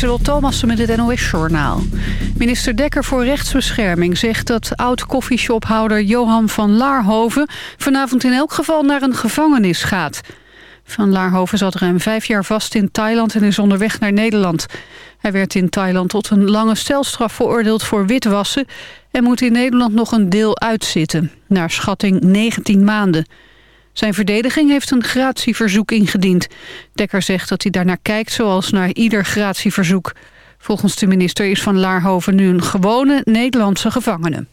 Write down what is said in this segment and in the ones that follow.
Lieselot Thomassen met het NOS-journaal. Minister Dekker voor Rechtsbescherming zegt dat oud-koffieshophouder Johan van Laarhoven... vanavond in elk geval naar een gevangenis gaat. Van Laarhoven zat ruim vijf jaar vast in Thailand en is onderweg naar Nederland. Hij werd in Thailand tot een lange stelstraf veroordeeld voor witwassen... en moet in Nederland nog een deel uitzitten, naar schatting 19 maanden... Zijn verdediging heeft een gratieverzoek ingediend. Dekker zegt dat hij daarnaar kijkt zoals naar ieder gratieverzoek. Volgens de minister is van Laarhoven nu een gewone Nederlandse gevangene.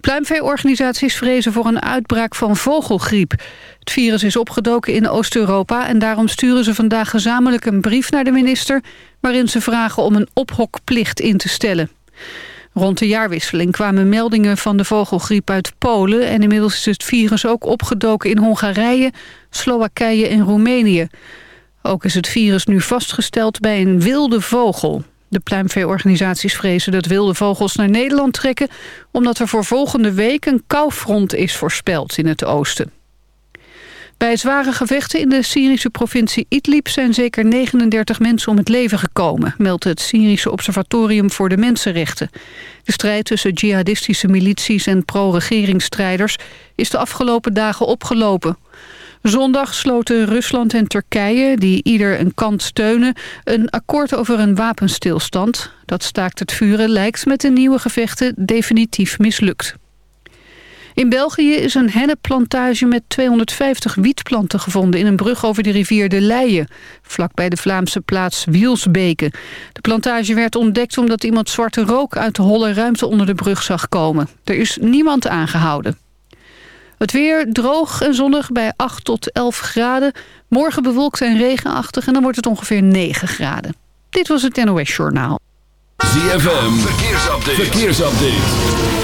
Pluimveeorganisaties vrezen voor een uitbraak van vogelgriep. Het virus is opgedoken in Oost-Europa... en daarom sturen ze vandaag gezamenlijk een brief naar de minister... waarin ze vragen om een ophokplicht in te stellen. Rond de jaarwisseling kwamen meldingen van de vogelgriep uit Polen... en inmiddels is het virus ook opgedoken in Hongarije, Slowakije en Roemenië. Ook is het virus nu vastgesteld bij een wilde vogel. De pluimveeorganisaties vrezen dat wilde vogels naar Nederland trekken... omdat er voor volgende week een koufront is voorspeld in het oosten. Bij zware gevechten in de Syrische provincie Idlib zijn zeker 39 mensen om het leven gekomen, meldt het Syrische Observatorium voor de Mensenrechten. De strijd tussen jihadistische milities en pro-regeringsstrijders is de afgelopen dagen opgelopen. Zondag sloten Rusland en Turkije, die ieder een kant steunen, een akkoord over een wapenstilstand. Dat staakt het vuren lijkt met de nieuwe gevechten definitief mislukt. In België is een hennepplantage met 250 wietplanten gevonden... in een brug over de rivier de Leie, vlakbij de Vlaamse plaats Wielsbeke. De plantage werd ontdekt omdat iemand zwarte rook... uit de holle ruimte onder de brug zag komen. Er is niemand aangehouden. Het weer droog en zonnig bij 8 tot 11 graden. Morgen bewolkt en regenachtig en dan wordt het ongeveer 9 graden. Dit was het NOS Journaal. ZFM, verkeersupdate. verkeersupdate.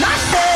nothing.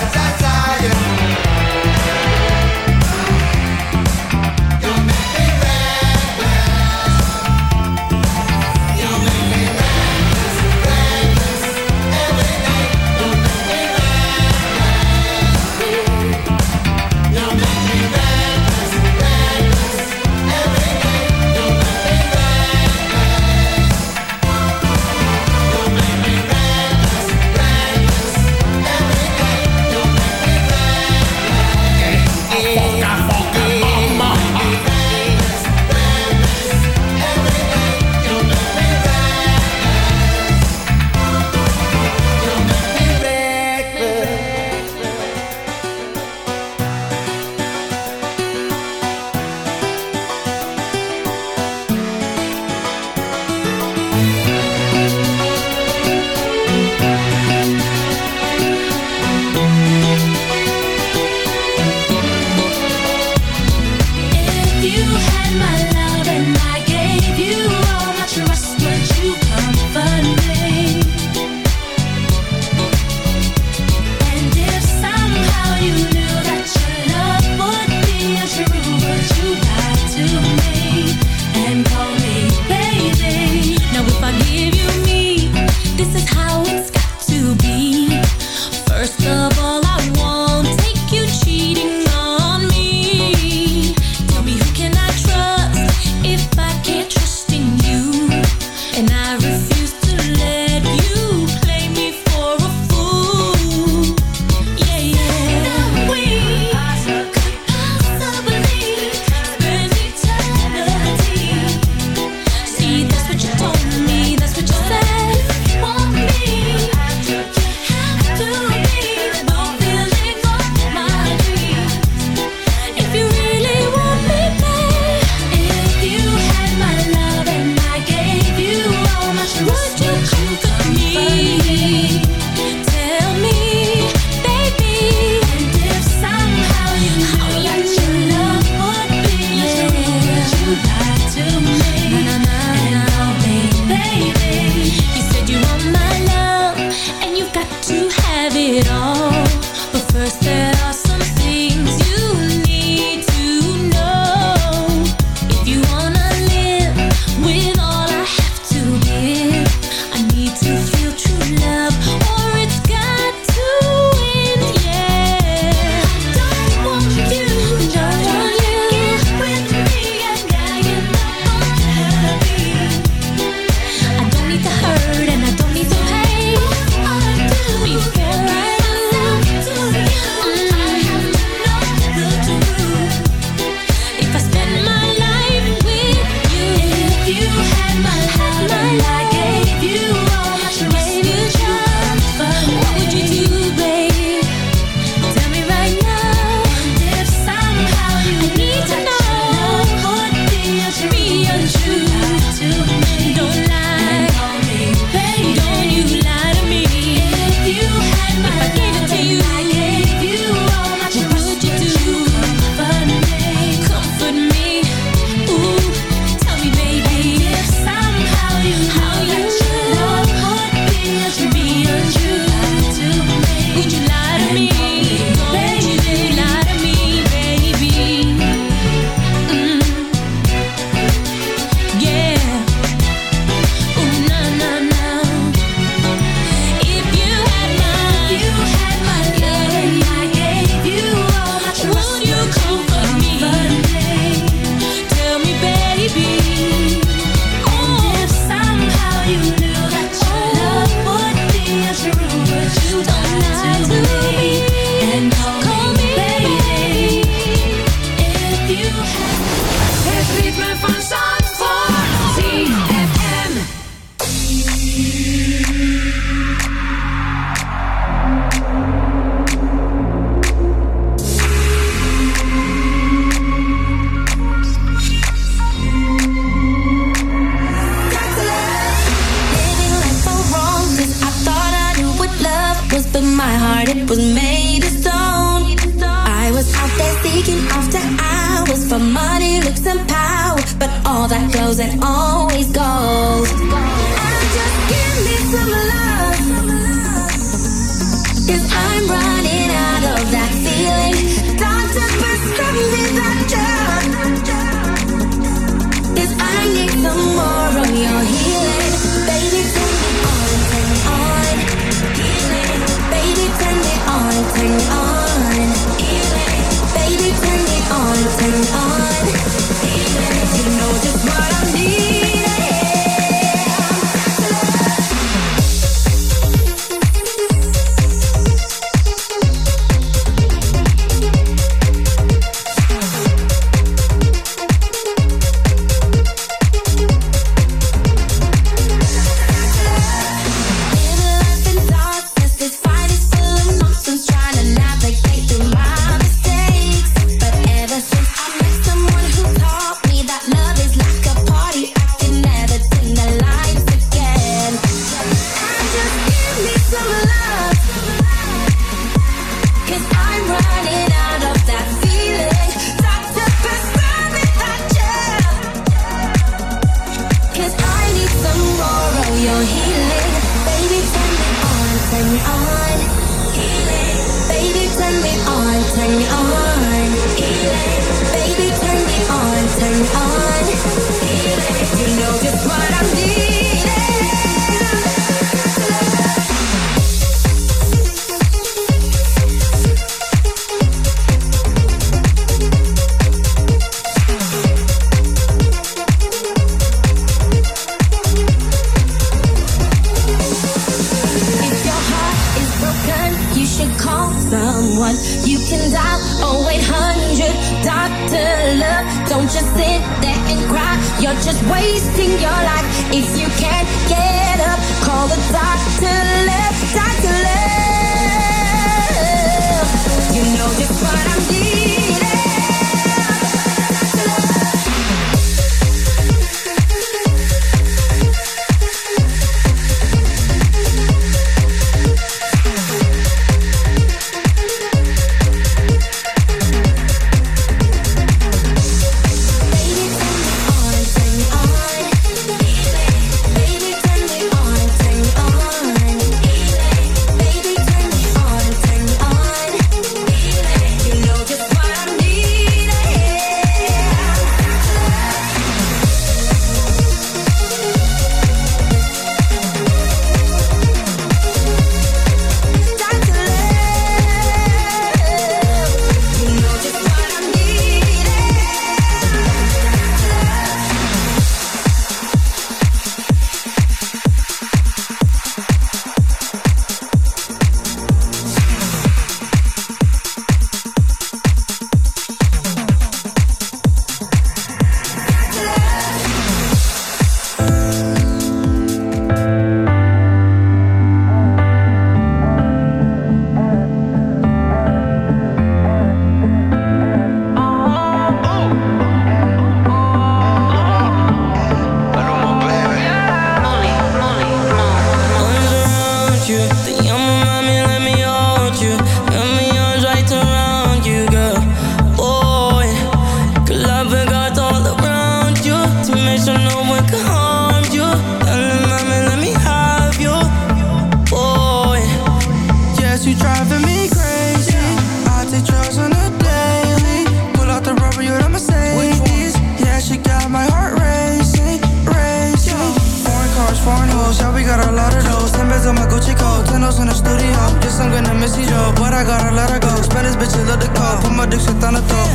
clothes. Yeah, we got a lot of those. Ten beds on my Gucci coat, ten those in the studio. Guess I'm gonna miss you, yo, but I gotta let her go. Spend this bitch love the cold, put my dick shit on the top.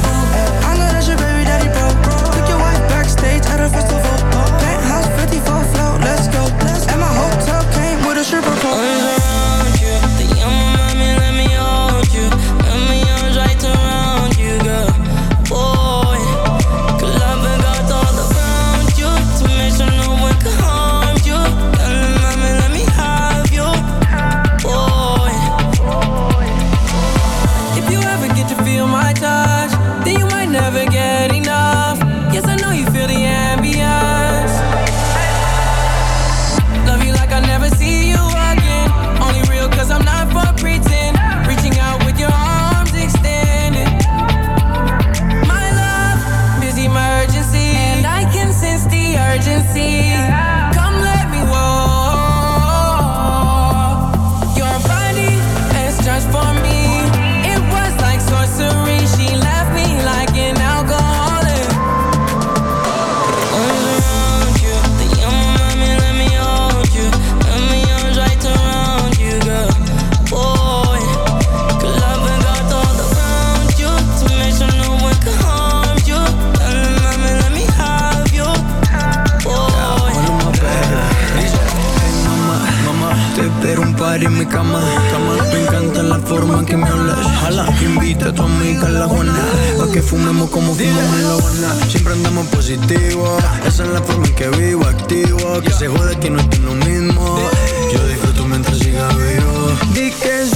I know that's your baby daddy, bro. Took your wife backstage at a festival. Penthouse 54 float, let's go. And my hotel came with a stripper pole. tu amiga la buena Pa' que fumemos como fumamos en la buena Siempre andamos positivo. Esa es la forma en que vivo, activo. Que se jode que no estoy lo mismo. Yo disfruto mientras siga vivo. Di que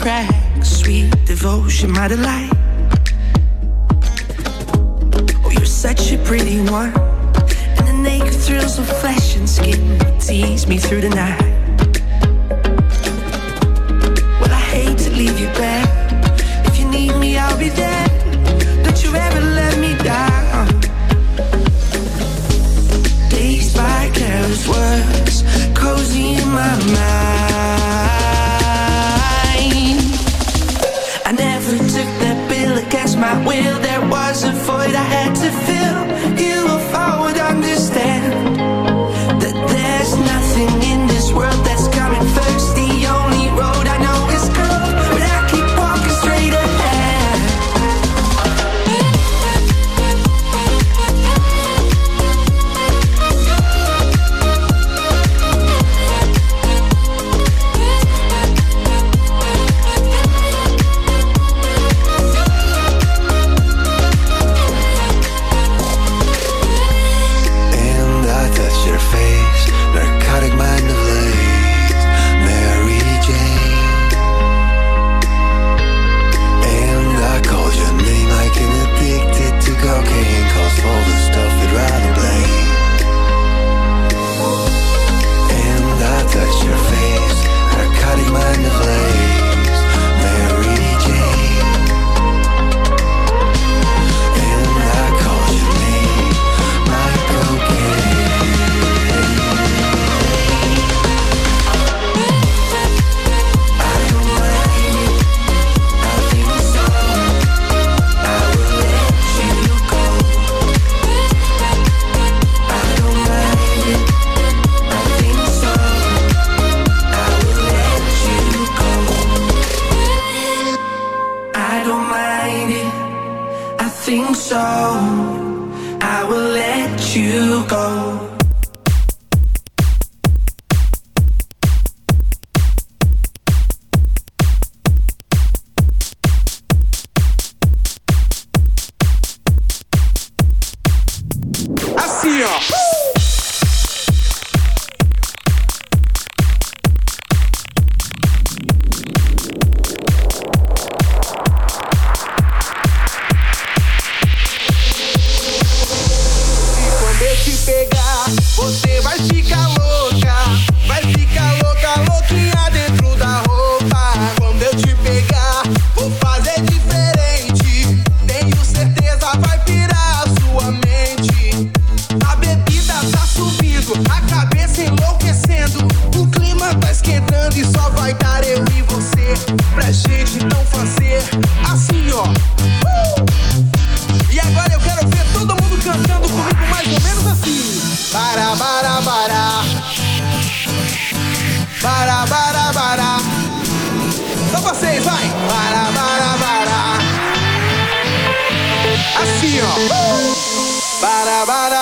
crack, sweet devotion, my delight. Oh, you're such a pretty one, and the naked thrills of flesh and skin tease me through the night.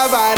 survive.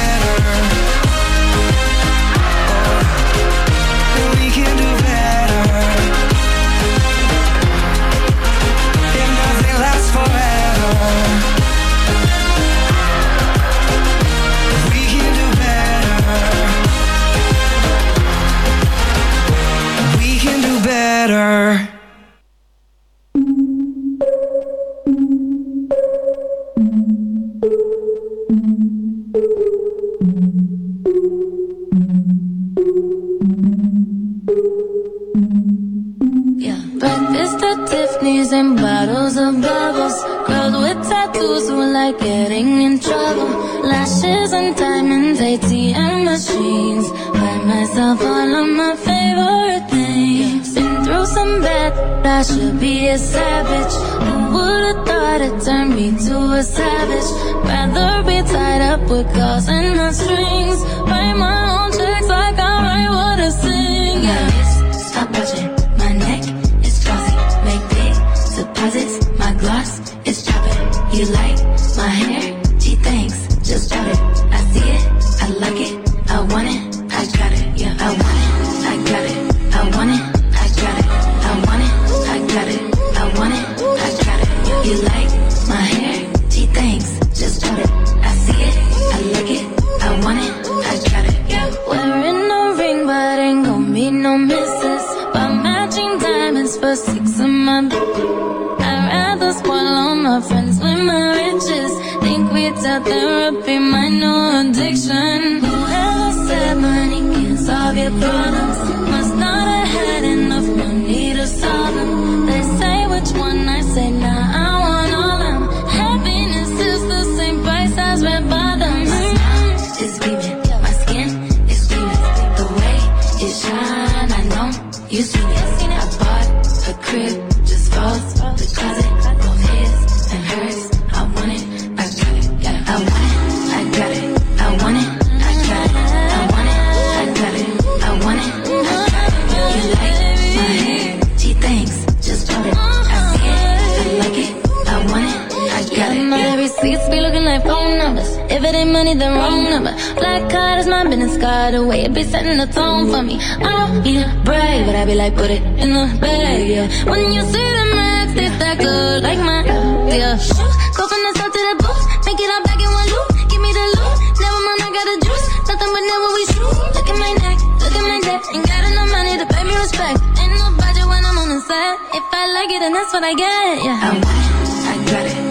all of my favorite through some bad, I should be a savage. Who would've thought it turned me to a savage? Rather be tied up with calls and my strings. Write my own checks like I write what I sing. Yeah, stop watching my neck is glossy. Make big deposits. Like phone numbers. If it ain't money, then wrong number. Black card is my business card. The way it be setting the tone for me. I don't need a brag, but I be like, put it in the bag, yeah. When you see the max, it's that good like my, yeah. Go from the south to the booth, make it all back in one loop. Give me the loot, never mind, I got the juice. Nothing but never we shoot. Look at my neck, look at my neck. Ain't got enough money to pay me respect. Ain't no budget when I'm on the set. If I like it, then that's what I get, yeah. I want it, I got it,